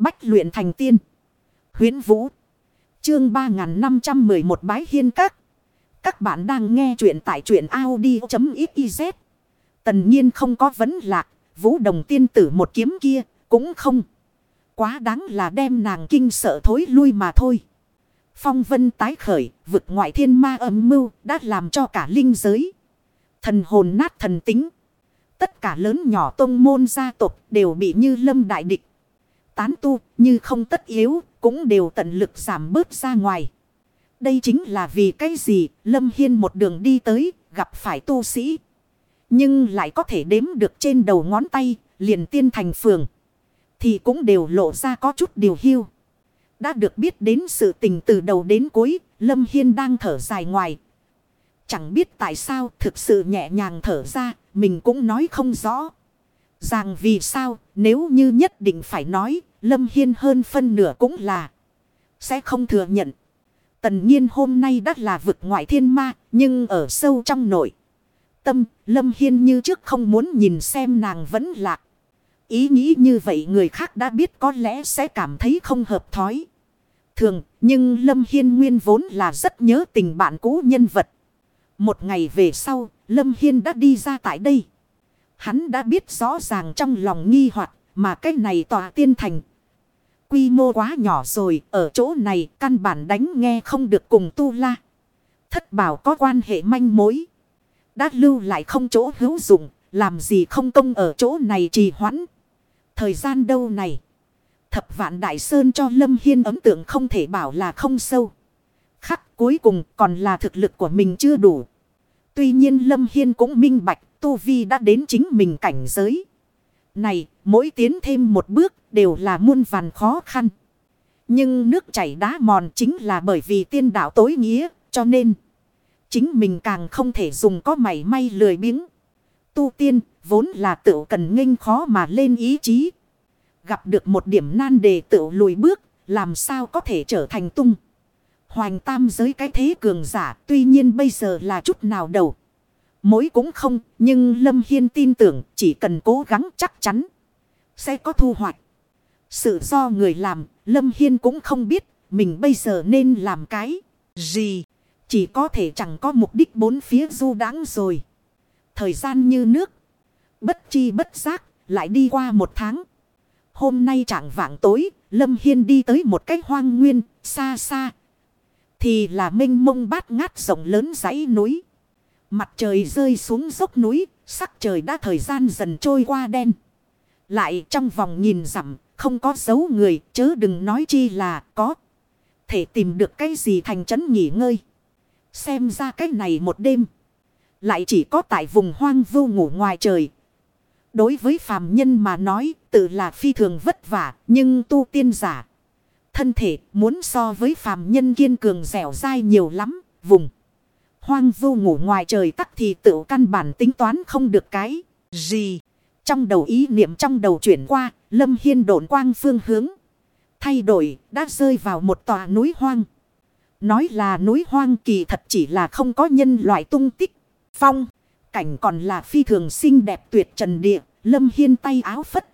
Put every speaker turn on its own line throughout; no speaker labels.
Bách luyện thành tiên. Huyến Vũ. Chương 3511 Bái Hiên Các. Các bạn đang nghe truyện tại truyện Audi.xyz. Tần nhiên không có vấn lạc. Vũ đồng tiên tử một kiếm kia cũng không. Quá đáng là đem nàng kinh sợ thối lui mà thôi. Phong vân tái khởi, vực ngoại thiên ma âm mưu đã làm cho cả linh giới. Thần hồn nát thần tính. Tất cả lớn nhỏ tông môn gia tộc đều bị như lâm đại địch. Tán tu, như không tất yếu, cũng đều tận lực giảm bớt ra ngoài. Đây chính là vì cái gì Lâm Hiên một đường đi tới, gặp phải tu sĩ. Nhưng lại có thể đếm được trên đầu ngón tay, liền tiên thành phường. Thì cũng đều lộ ra có chút điều hiu. Đã được biết đến sự tình từ đầu đến cuối, Lâm Hiên đang thở dài ngoài. Chẳng biết tại sao thực sự nhẹ nhàng thở ra, mình cũng nói không rõ. Rằng vì sao, nếu như nhất định phải nói Lâm Hiên hơn phân nửa cũng là, sẽ không thừa nhận. Tần nhiên hôm nay đã là vực ngoại thiên ma, nhưng ở sâu trong nội. Tâm, Lâm Hiên như trước không muốn nhìn xem nàng vẫn lạc. Ý nghĩ như vậy người khác đã biết có lẽ sẽ cảm thấy không hợp thói. Thường, nhưng Lâm Hiên nguyên vốn là rất nhớ tình bạn cũ nhân vật. Một ngày về sau, Lâm Hiên đã đi ra tại đây. Hắn đã biết rõ ràng trong lòng nghi hoặc mà cái này tòa tiên thành. Quy mô quá nhỏ rồi, ở chỗ này căn bản đánh nghe không được cùng tu la. Thất bảo có quan hệ manh mối. Đã lưu lại không chỗ hữu dụng, làm gì không công ở chỗ này trì hoãn. Thời gian đâu này. Thập vạn đại sơn cho Lâm Hiên ấn tượng không thể bảo là không sâu. Khắc cuối cùng còn là thực lực của mình chưa đủ. Tuy nhiên Lâm Hiên cũng minh bạch Tu Vi đã đến chính mình cảnh giới. Này, mỗi tiến thêm một bước đều là muôn vàn khó khăn. Nhưng nước chảy đá mòn chính là bởi vì tiên đạo tối nghĩa, cho nên chính mình càng không thể dùng có mảy may lười biếng. Tu tiên vốn là tự cần nghênh khó mà lên ý chí. Gặp được một điểm nan đề tự lùi bước, làm sao có thể trở thành tung. Hoành tam giới cái thế cường giả tuy nhiên bây giờ là chút nào đầu. Mối cũng không, nhưng Lâm Hiên tin tưởng chỉ cần cố gắng chắc chắn, sẽ có thu hoạch. Sự do người làm, Lâm Hiên cũng không biết mình bây giờ nên làm cái gì. Chỉ có thể chẳng có mục đích bốn phía du đáng rồi. Thời gian như nước. Bất chi bất giác lại đi qua một tháng. Hôm nay chẳng vạng tối, Lâm Hiên đi tới một cái hoang nguyên, xa xa thì là mênh mông bát ngát rộng lớn dãy núi. Mặt trời rơi xuống dốc núi, sắc trời đã thời gian dần trôi qua đen. Lại trong vòng nhìn dặm không có dấu người, chớ đừng nói chi là có. Thể tìm được cái gì thành trấn nghỉ ngơi. Xem ra cái này một đêm. Lại chỉ có tại vùng hoang vu ngủ ngoài trời. Đối với phàm nhân mà nói, tự là phi thường vất vả, nhưng tu tiên giả. Thân thể muốn so với phàm nhân kiên cường dẻo dai nhiều lắm, vùng. Hoang vu ngủ ngoài trời tắc thì tự căn bản tính toán không được cái gì. Trong đầu ý niệm trong đầu chuyển qua, lâm hiên độn quang phương hướng. Thay đổi, đã rơi vào một tòa núi hoang. Nói là núi hoang kỳ thật chỉ là không có nhân loại tung tích. Phong, cảnh còn là phi thường xinh đẹp tuyệt trần địa, lâm hiên tay áo phất.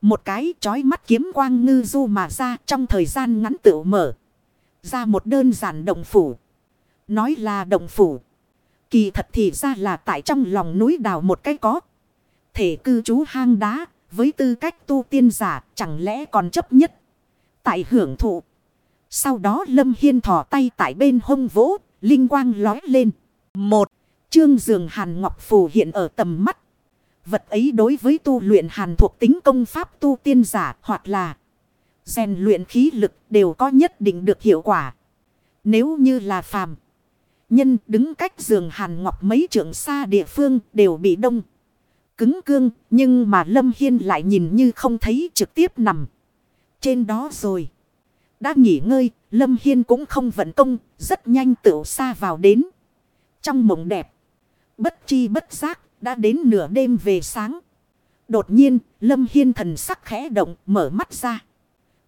Một cái chói mắt kiếm quang ngư du mà ra trong thời gian ngắn tự mở. Ra một đơn giản động phủ. Nói là động phủ. Kỳ thật thì ra là tại trong lòng núi đào một cái có. Thể cư trú hang đá. Với tư cách tu tiên giả chẳng lẽ còn chấp nhất. Tại hưởng thụ. Sau đó Lâm Hiên thỏ tay tại bên hông vỗ. Linh quang lói lên. Một. Trương giường hàn ngọc phù hiện ở tầm mắt. Vật ấy đối với tu luyện hàn thuộc tính công pháp tu tiên giả hoặc là rèn luyện khí lực đều có nhất định được hiệu quả. Nếu như là phàm, nhân đứng cách giường hàn ngọc mấy trượng xa địa phương đều bị đông. Cứng cương nhưng mà Lâm Hiên lại nhìn như không thấy trực tiếp nằm. Trên đó rồi. Đã nghỉ ngơi, Lâm Hiên cũng không vận công, rất nhanh tựu xa vào đến. Trong mộng đẹp, bất chi bất giác, đã đến nửa đêm về sáng. Đột nhiên, Lâm Hiên thần sắc khẽ động, mở mắt ra.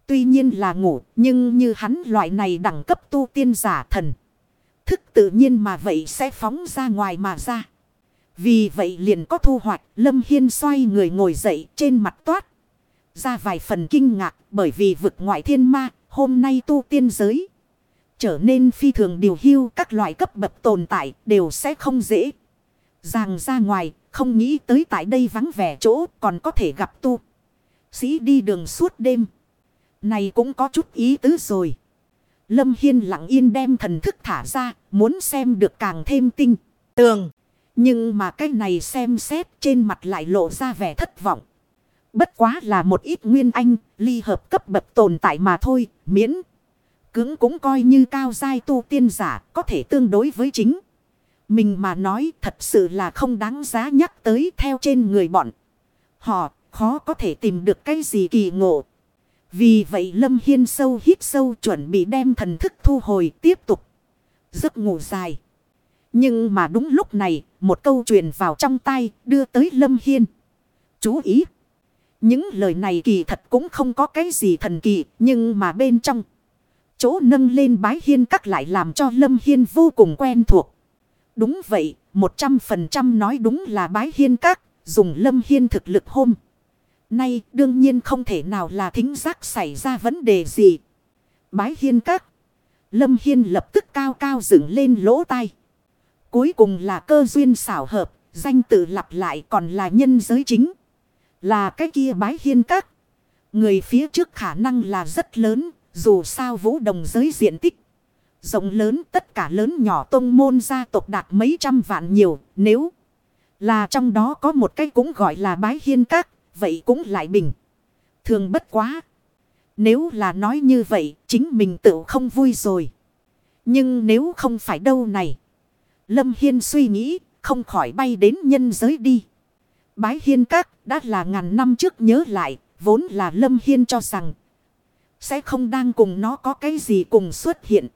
Tuy nhiên là ngủ, nhưng như hắn loại này đẳng cấp tu tiên giả thần. Thức tự nhiên mà vậy sẽ phóng ra ngoài mà ra. Vì vậy liền có thu hoạch, Lâm Hiên xoay người ngồi dậy trên mặt toát. ra vài phần kinh ngạc bởi vì vực ngoại thiên ma hôm nay tu tiên giới. Trở nên phi thường điều hưu các loại cấp bậc tồn tại đều sẽ không dễ. Ràng ra ngoài không nghĩ tới tại đây vắng vẻ chỗ còn có thể gặp tu. Sĩ đi đường suốt đêm. Này cũng có chút ý tứ rồi. Lâm Hiên lặng yên đem thần thức thả ra, muốn xem được càng thêm tinh, tường. Nhưng mà cái này xem xét trên mặt lại lộ ra vẻ thất vọng. Bất quá là một ít nguyên anh, ly hợp cấp bậc tồn tại mà thôi, miễn. Cứng cũng coi như cao giai tu tiên giả, có thể tương đối với chính. Mình mà nói thật sự là không đáng giá nhắc tới theo trên người bọn. Họ khó có thể tìm được cái gì kỳ ngộ. Vì vậy Lâm Hiên sâu hít sâu chuẩn bị đem thần thức thu hồi tiếp tục. Giấc ngủ dài. Nhưng mà đúng lúc này một câu truyền vào trong tay đưa tới Lâm Hiên. Chú ý. Những lời này kỳ thật cũng không có cái gì thần kỳ nhưng mà bên trong. Chỗ nâng lên bái hiên các lại làm cho Lâm Hiên vô cùng quen thuộc. Đúng vậy, một trăm phần trăm nói đúng là bái hiên các, dùng Lâm Hiên thực lực hôm. Nay, đương nhiên không thể nào là thính giác xảy ra vấn đề gì. Bái hiên các. Lâm Hiên lập tức cao cao dựng lên lỗ tai. Cuối cùng là cơ duyên xảo hợp. Danh tự lặp lại còn là nhân giới chính. Là cái kia bái hiên các. Người phía trước khả năng là rất lớn. Dù sao vũ đồng giới diện tích. Rộng lớn, tất cả lớn nhỏ tông môn gia tộc đạt mấy trăm vạn nhiều. Nếu là trong đó có một cái cũng gọi là bái hiên các. Vậy cũng lại bình. Thường bất quá. Nếu là nói như vậy, chính mình tự không vui rồi. Nhưng nếu không phải đâu này. Lâm Hiên suy nghĩ, không khỏi bay đến nhân giới đi. Bái Hiên Các đã là ngàn năm trước nhớ lại, vốn là Lâm Hiên cho rằng. Sẽ không đang cùng nó có cái gì cùng xuất hiện.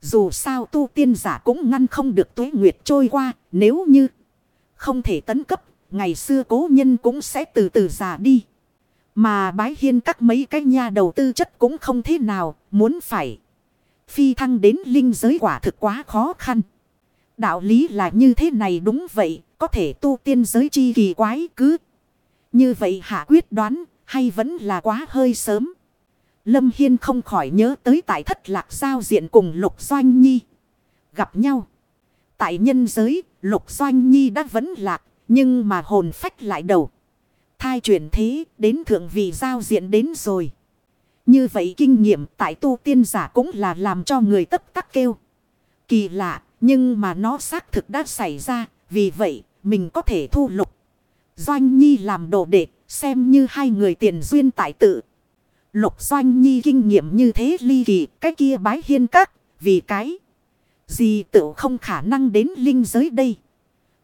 Dù sao tu tiên giả cũng ngăn không được tuế nguyệt trôi qua, nếu như không thể tấn cấp ngày xưa cố nhân cũng sẽ từ từ già đi. Mà bái hiên các mấy cái nhà đầu tư chất cũng không thế nào, muốn phải. Phi thăng đến linh giới quả thực quá khó khăn. Đạo lý là như thế này đúng vậy, có thể tu tiên giới chi kỳ quái cứ. Như vậy hạ quyết đoán, hay vẫn là quá hơi sớm. Lâm Hiên không khỏi nhớ tới tại thất lạc giao diện cùng Lục Doanh Nhi. Gặp nhau. Tại nhân giới, Lục Doanh Nhi đã vẫn lạc, nhưng mà hồn phách lại đầu. Thai chuyển thế, đến thượng vị giao diện đến rồi. Như vậy kinh nghiệm tại tu tiên giả cũng là làm cho người tất tắc kêu. Kỳ lạ, nhưng mà nó xác thực đã xảy ra. Vì vậy, mình có thể thu lục. Doanh Nhi làm đồ đệ, xem như hai người tiền duyên tại tự. Lục Doanh Nhi kinh nghiệm như thế ly kỳ, cái kia bái hiên các. Vì cái gì tự không khả năng đến linh giới đây.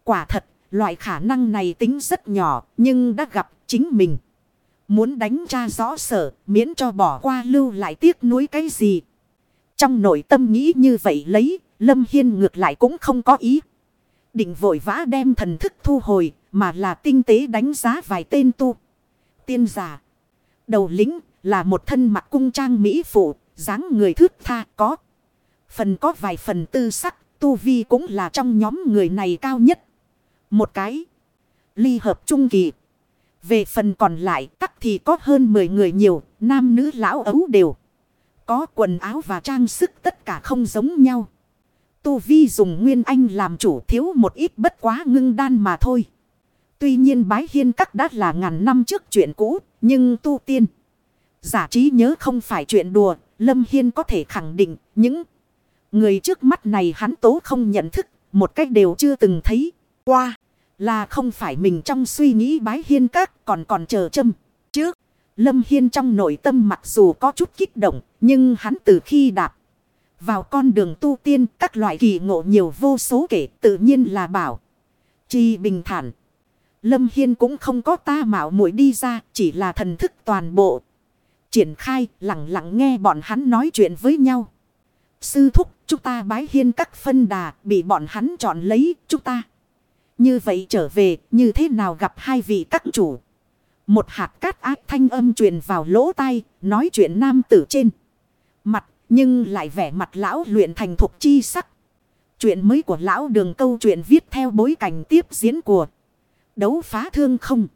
Quả thật Loại khả năng này tính rất nhỏ nhưng đã gặp chính mình. Muốn đánh tra rõ sở miễn cho bỏ qua lưu lại tiếc nuối cái gì. Trong nội tâm nghĩ như vậy lấy Lâm Hiên ngược lại cũng không có ý. Định vội vã đem thần thức thu hồi mà là tinh tế đánh giá vài tên tu. Tiên giả. Đầu lính là một thân mặc cung trang mỹ phụ, dáng người thước tha có. Phần có vài phần tư sắc, tu vi cũng là trong nhóm người này cao nhất. Một cái. Ly hợp trung kỳ. Về phần còn lại, các thì có hơn 10 người nhiều. Nam nữ lão ấu đều. Có quần áo và trang sức tất cả không giống nhau. Tu Vi dùng nguyên anh làm chủ thiếu một ít bất quá ngưng đan mà thôi. Tuy nhiên bái hiên các đã là ngàn năm trước chuyện cũ. Nhưng tu tiên. Giả trí nhớ không phải chuyện đùa. Lâm Hiên có thể khẳng định, những người trước mắt này hắn tố không nhận thức. Một cách đều chưa từng thấy qua. Là không phải mình trong suy nghĩ bái hiên các còn còn chờ châm. Trước, Lâm Hiên trong nội tâm mặc dù có chút kích động, nhưng hắn từ khi đạp vào con đường tu tiên các loại kỳ ngộ nhiều vô số kể tự nhiên là bảo. Chi bình thản. Lâm Hiên cũng không có ta mạo muội đi ra, chỉ là thần thức toàn bộ. Triển khai, lặng lặng nghe bọn hắn nói chuyện với nhau. Sư thúc, chúng ta bái hiên các phân đà, bị bọn hắn chọn lấy, chúng ta. Như vậy trở về, như thế nào gặp hai vị các chủ? Một hạt cát ác thanh âm truyền vào lỗ tai, nói chuyện nam tử trên. Mặt, nhưng lại vẻ mặt lão luyện thành thục chi sắc. Chuyện mới của lão đường câu chuyện viết theo bối cảnh tiếp diễn của đấu phá thương không.